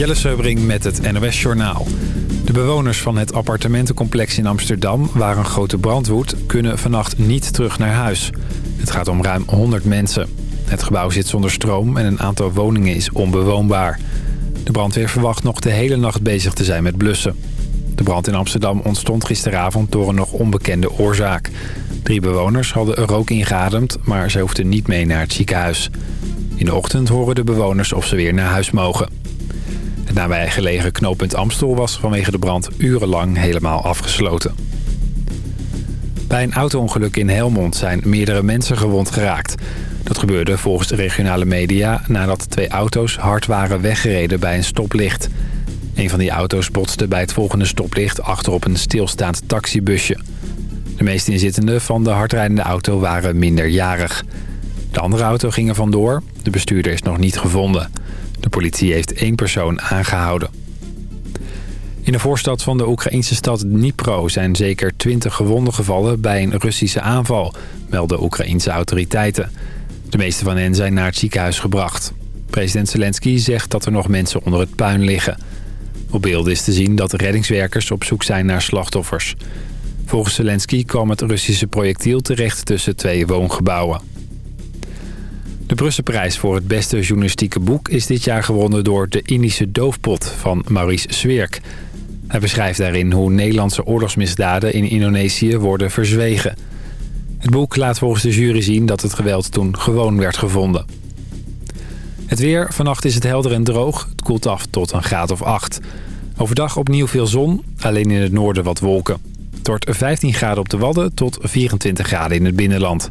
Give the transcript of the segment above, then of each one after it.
Jelle Seubring met het NOS Journaal. De bewoners van het appartementencomplex in Amsterdam... waar een grote brand woedt, kunnen vannacht niet terug naar huis. Het gaat om ruim 100 mensen. Het gebouw zit zonder stroom en een aantal woningen is onbewoonbaar. De brandweer verwacht nog de hele nacht bezig te zijn met blussen. De brand in Amsterdam ontstond gisteravond door een nog onbekende oorzaak. Drie bewoners hadden rook ingeademd, maar ze hoefden niet mee naar het ziekenhuis. In de ochtend horen de bewoners of ze weer naar huis mogen. Het nabijgelegen knooppunt Amstel was vanwege de brand urenlang helemaal afgesloten. Bij een autoongeluk in Helmond zijn meerdere mensen gewond geraakt. Dat gebeurde volgens de regionale media nadat twee auto's hard waren weggereden bij een stoplicht. Een van die auto's botste bij het volgende stoplicht achterop een stilstaand taxibusje. De meeste inzittenden van de hardrijdende auto waren minderjarig. De andere auto ging er vandoor. De bestuurder is nog niet gevonden. De politie heeft één persoon aangehouden. In de voorstad van de Oekraïnse stad Dnipro zijn zeker 20 gewonden gevallen bij een Russische aanval, melden Oekraïnse autoriteiten. De meeste van hen zijn naar het ziekenhuis gebracht. President Zelensky zegt dat er nog mensen onder het puin liggen. Op beelden is te zien dat reddingswerkers op zoek zijn naar slachtoffers. Volgens Zelensky kwam het Russische projectiel terecht tussen twee woongebouwen. De Brusselprijs voor het beste journalistieke boek is dit jaar gewonnen door De Indische Doofpot van Maurice Swerk. Hij beschrijft daarin hoe Nederlandse oorlogsmisdaden in Indonesië worden verzwegen. Het boek laat volgens de jury zien dat het geweld toen gewoon werd gevonden. Het weer. Vannacht is het helder en droog. Het koelt af tot een graad of 8. Overdag opnieuw veel zon, alleen in het noorden wat wolken. Het wordt 15 graden op de Wadden tot 24 graden in het binnenland.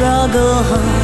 Struggle, home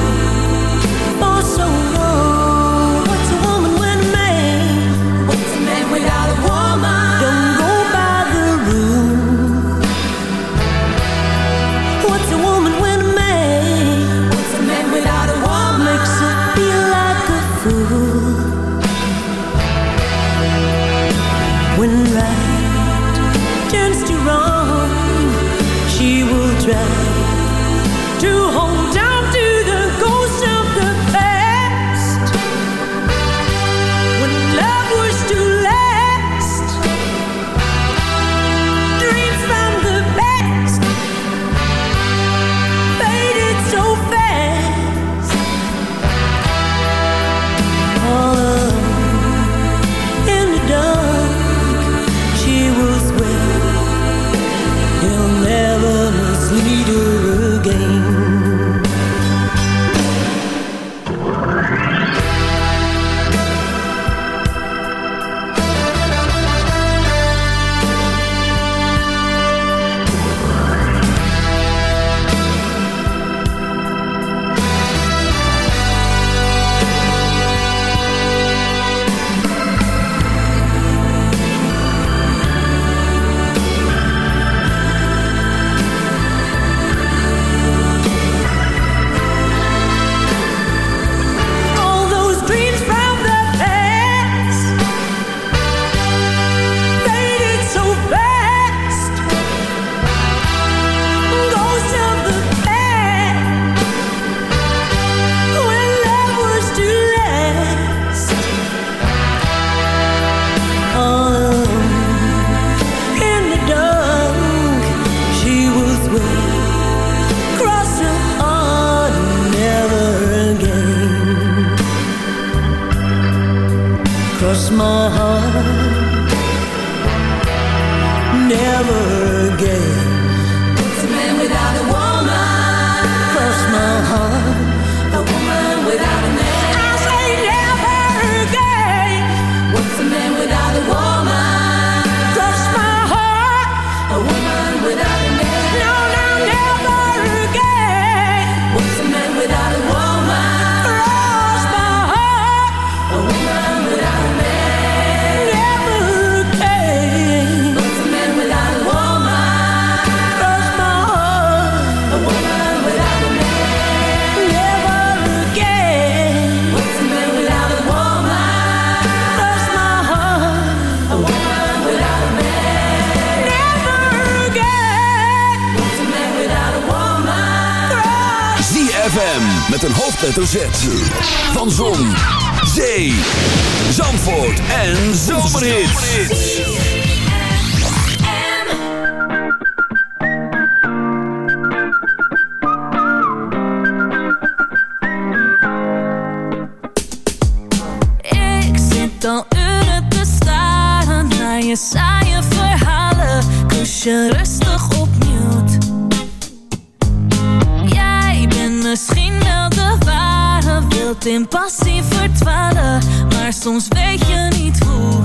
weet niet hoe.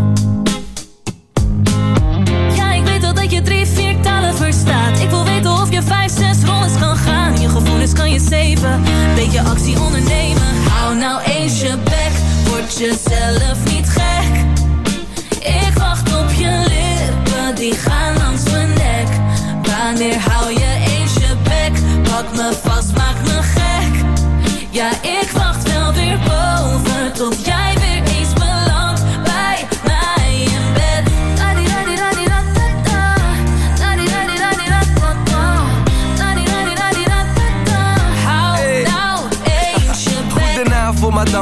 Ja, ik weet al dat je drie, vier talen verstaat. Ik wil weten of je vijf, zes rondes kan gaan. Je gevoelens kan je zeven, beetje actie ondernemen. Hou nou eens je bek, word jezelf niet gek. Ik wacht op je lippen, die gaan langs mijn nek. Wanneer hou je eens je bek? Pak me vast, maak me gek. Ja, ik wacht wel weer boven tot jij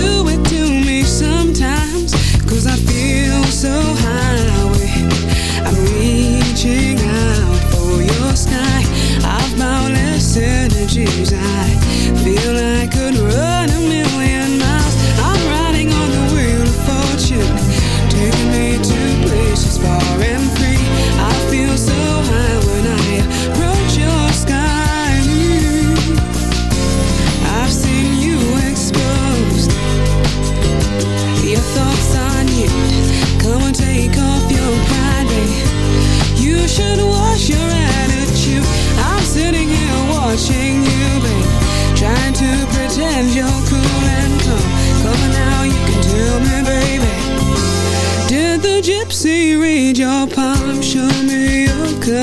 do it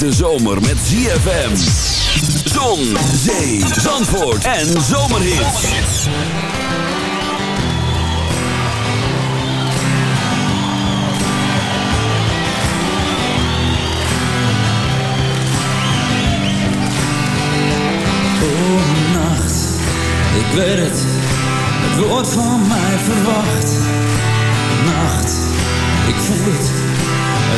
hete zomer met ZFM. Zon, zee, zandvoort en zomerhits. Oh, nacht, ik weet het, het wordt van mij verwacht. Nacht, ik voel het,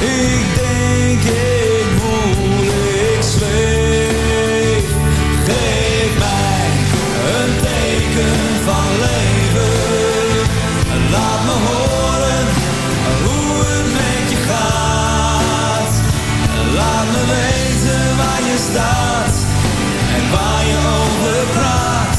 ik denk ik voel, ik zweef. Geef mij een teken van leven, laat me horen hoe het met je gaat. Laat me weten waar je staat en waar je over praat.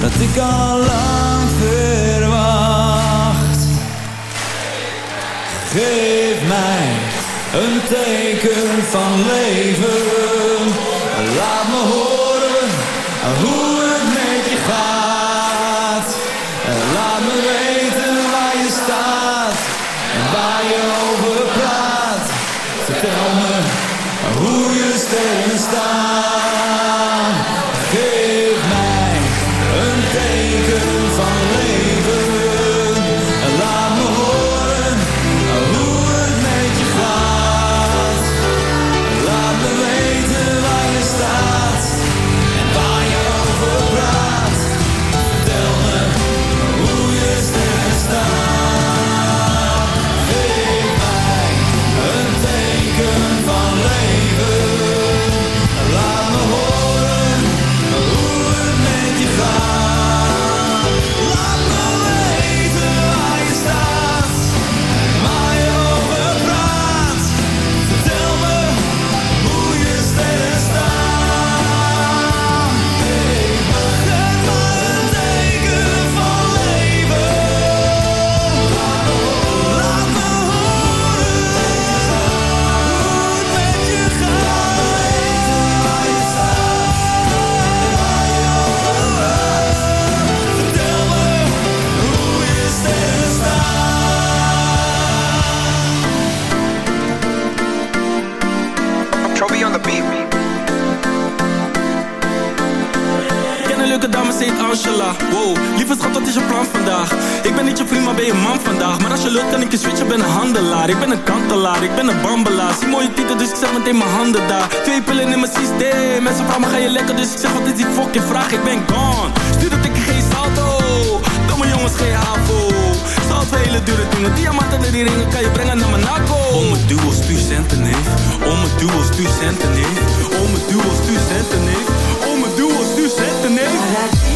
Dat ik al lang verwacht. Geef mij een teken van leven. Laat me horen hoe Wow, lieve schat, wat is je plan vandaag? Ik ben niet je vriend, maar ben je man vandaag. Maar als je lukt, kan ik je switchen, ben een handelaar. Ik ben een kantelaar, ik ben een bambelaar. Zie mooie titel, dus ik zet meteen mijn handen daar. Twee pillen in mijn systeem. Mensen vragen me, ga je lekker? Dus ik zeg, wat is die fucking vraag? Ik ben gone. Stuur dat ik geen salto. Domme jongens, geen havo. Salto, hele dure dingen Diamanten en die ringen kan je brengen naar Monaco Om het duo, stuur centen, neef. Om het duo, stuur centen, neef. Om het duo, stuur centen, neef. Om het duo, stuur centen, neef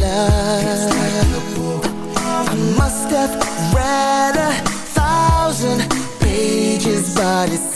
Love. I must have read a thousand pages, but it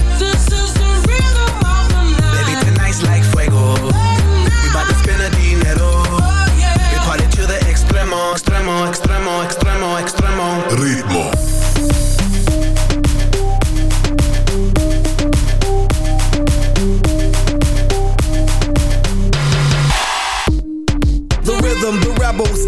Extremo,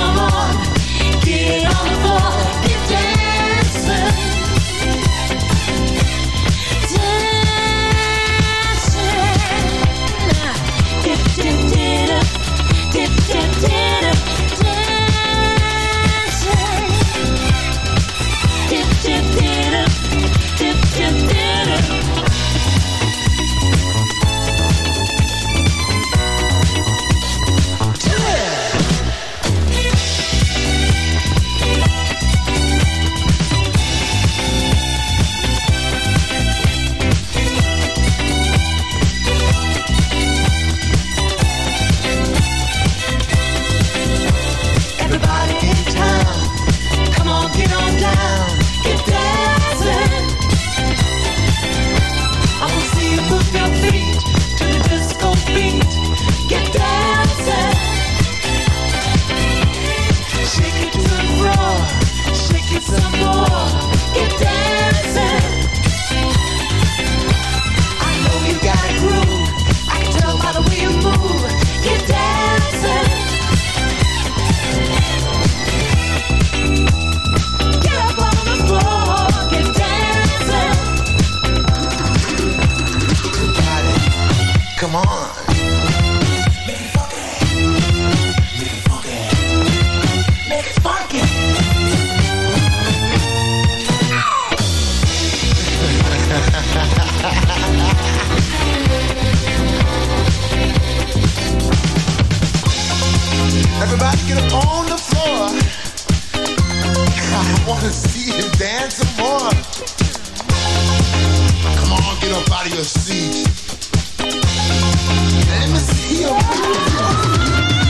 Come on, get Everybody get up on the floor. I wanna see you dance some more. Come on, get up out of your seat. Let me see you. Get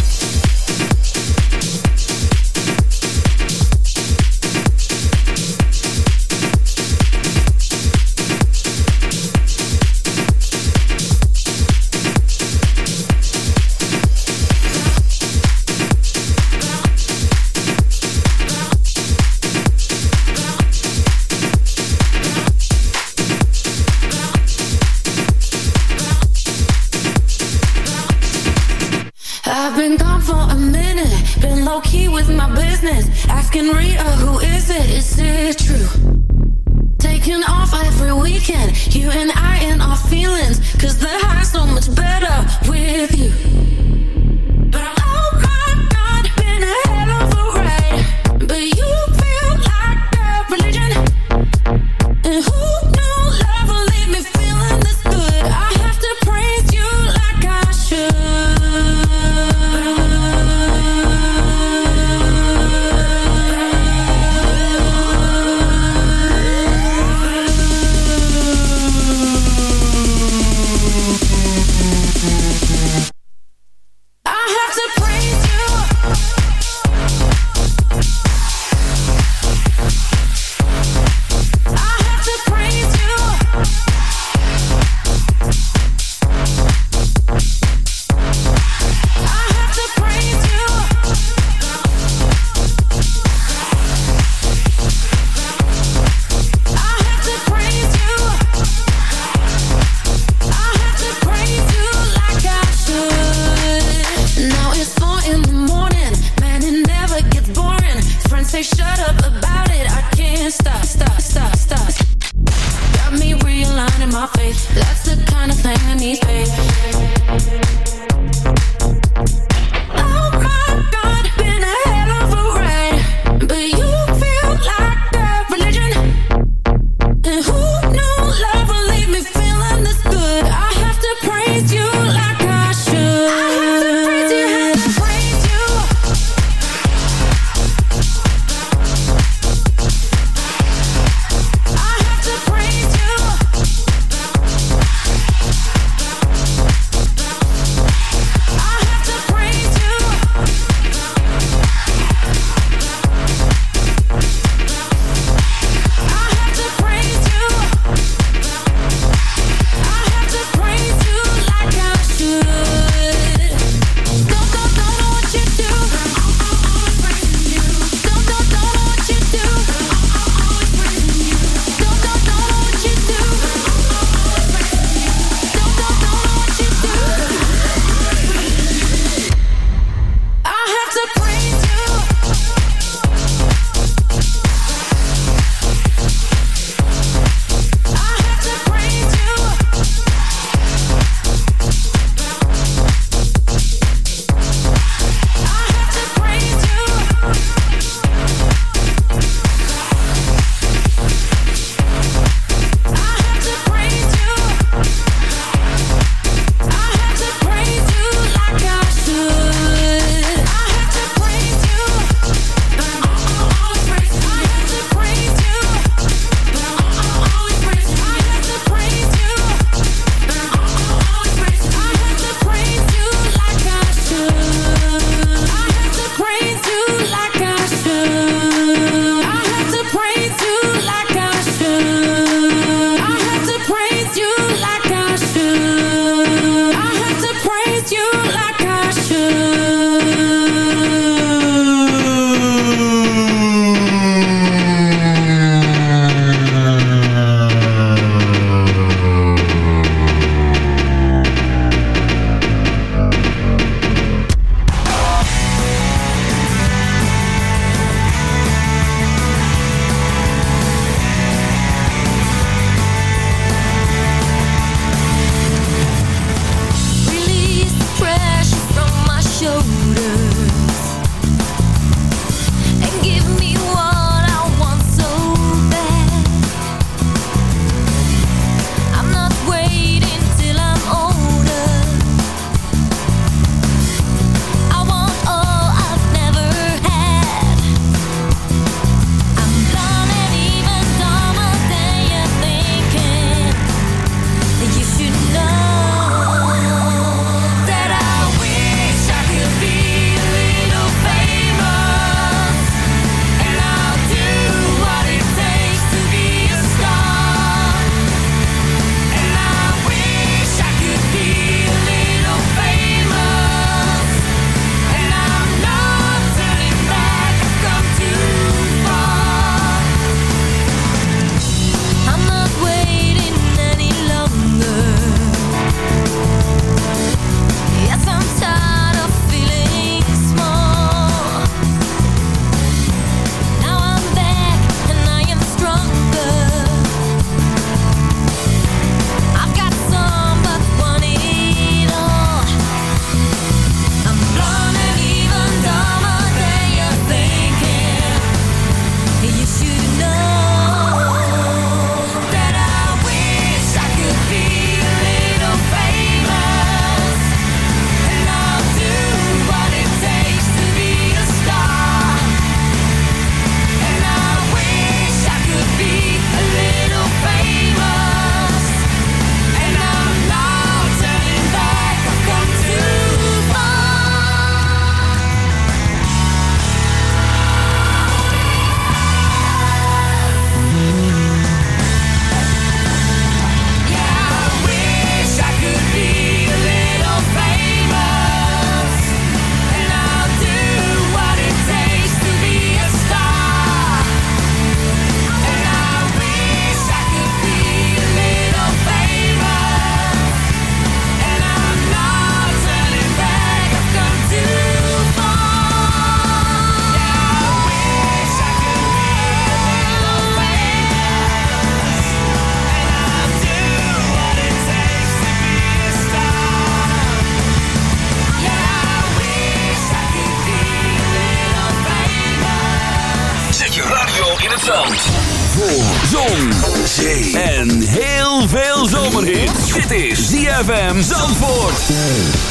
ZFM Zandvoort.